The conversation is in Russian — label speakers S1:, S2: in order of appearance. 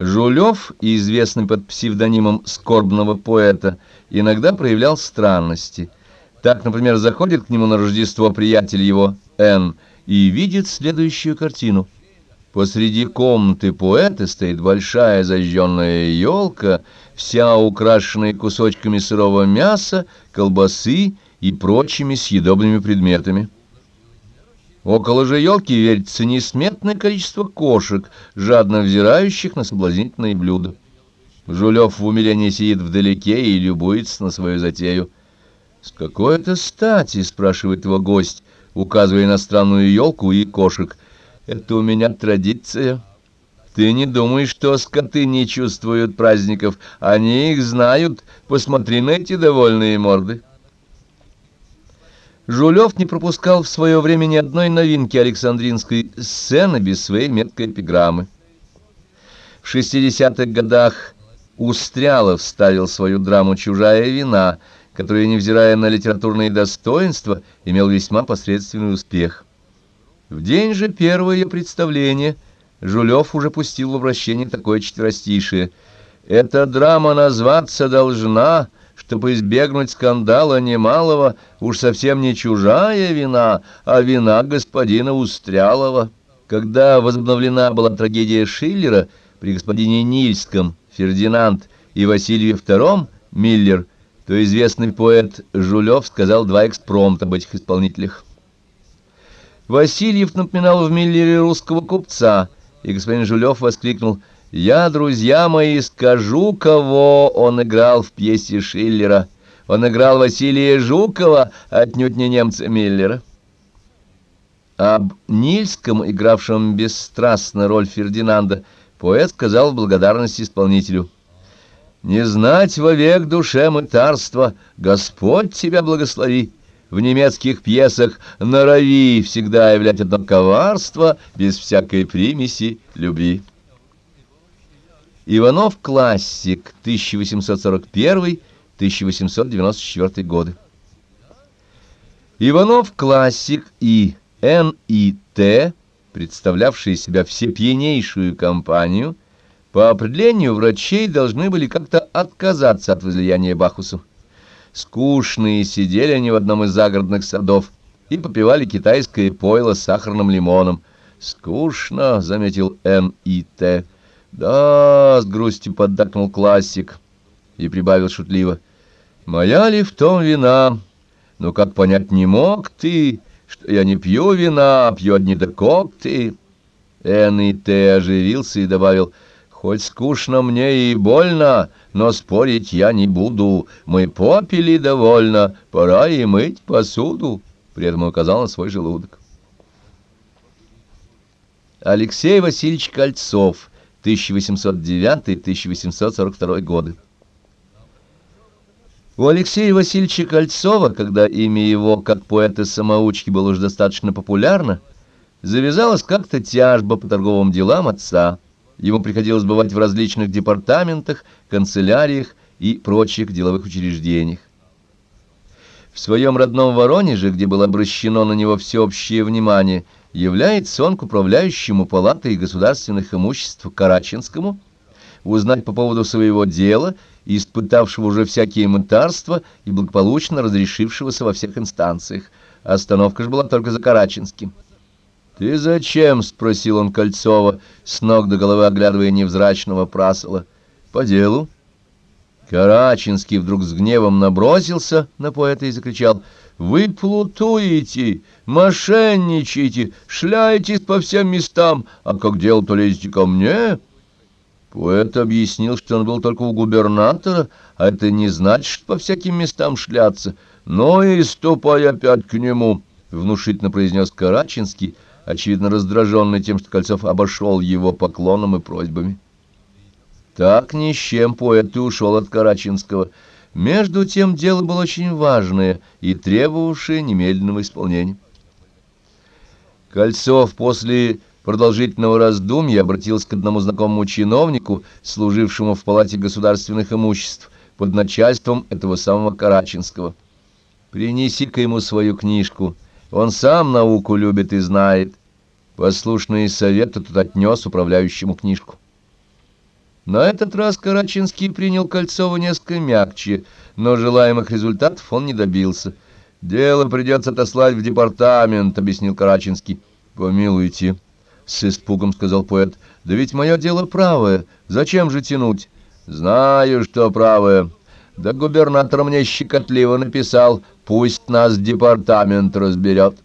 S1: Жулев, известный под псевдонимом скорбного поэта, иногда проявлял странности. Так, например, заходит к нему на Рождество приятель его, Н, и видит следующую картину. Посреди комнаты поэта стоит большая зажженная елка, вся украшенная кусочками сырого мяса, колбасы и прочими съедобными предметами. Около же елки вертится несметное количество кошек, жадно взирающих на соблазнительные блюда. Жулев в умилении сидит вдалеке и любуется на свою затею. «С какой это стати?» — спрашивает его гость, указывая на странную елку и кошек. «Это у меня традиция. Ты не думаешь, что скоты не чувствуют праздников? Они их знают. Посмотри на эти довольные морды». Жулев не пропускал в свое время ни одной новинки Александринской сцены без своей меткой эпиграммы. В 60-х годах Устрялов ставил свою драму «Чужая вина», которая, невзирая на литературные достоинства, имел весьма посредственный успех. В день же первого ее представления Жулев уже пустил в обращение такое четверостишее. «Эта драма назваться должна...» чтобы избегнуть скандала немалого, уж совсем не чужая вина, а вина господина Устрялова. Когда возобновлена была трагедия Шиллера при господине Нильском, Фердинанд и Васильеве II, Миллер, то известный поэт Жулев сказал два экспромта об этих исполнителях. Васильев напоминал в Миллере русского купца, и господин Жулев воскликнул — я, друзья мои, скажу, кого он играл в пьесе Шиллера. Он играл Василия Жукова, отнюдь не немца Миллера. Об Нильском, игравшем бесстрастно роль Фердинанда, поэт сказал в благодарность исполнителю. «Не знать вовек душе мытарства, Господь тебя благослови!» В немецких пьесах норови всегда являть одно коварство без всякой примеси любви. Иванов классик 1841-1894 годы. Иванов классик и Н. и Т., представлявшие себя всепьянейшую компанию, по определению врачей должны были как-то отказаться от возлияния Бахусу. Скучные сидели они в одном из загородных садов и попивали китайское пойло с сахарным лимоном. «Скучно», — заметил Н. «Да», — с грустью поддакнул классик и прибавил шутливо. «Моя ли в том вина? Но как понять не мог ты, что я не пью вина, а пью одни декокты?» Эн и Т оживился и добавил, «Хоть скучно мне и больно, но спорить я не буду. Мы попили довольно, пора и мыть посуду», — при этом указал на свой желудок. Алексей Васильевич Кольцов — 1809-1842 годы. У Алексея Васильевича Кольцова, когда имя его, как поэта-самоучки, было уже достаточно популярно, завязалась как-то тяжба по торговым делам отца. Ему приходилось бывать в различных департаментах, канцеляриях и прочих деловых учреждениях. В своем родном Воронеже, где было обращено на него всеобщее внимание – является он к управляющему палатой государственных имуществ Караченскому, узнать по поводу своего дела, испытавшего уже всякие мытарства и благополучно разрешившегося во всех инстанциях. Остановка же была только за Караченским. «Ты зачем?» — спросил он Кольцова, с ног до головы оглядывая невзрачного прасола. «По делу». Караченский вдруг с гневом набросился на поэта и закричал — вы плутуете, мошенничаете, шляетесь по всем местам, а как дело, то лезете ко мне. Поэт объяснил, что он был только у губернатора, а это не значит, по всяким местам шляться. Но и ступай опять к нему, — внушительно произнес Караченский, очевидно раздраженный тем, что Кольцов обошел его поклоном и просьбами. Так ни с чем поэт ушел от Караченского — между тем дело было очень важное и требовавшее немедленного исполнения. Кольцов после продолжительного раздумья обратился к одному знакомому чиновнику, служившему в палате государственных имуществ, под начальством этого самого Караченского. «Принеси-ка ему свою книжку, он сам науку любит и знает». Послушный совет тут отнес управляющему книжку. На этот раз Карачинский принял Кольцова несколько мягче, но желаемых результатов он не добился. «Дело придется отослать в департамент», — объяснил Карачинский. «Помилуйте», — с испугом сказал поэт. «Да ведь мое дело правое. Зачем же тянуть?» «Знаю, что правое. Да губернатор мне щекотливо написал. Пусть нас департамент разберет».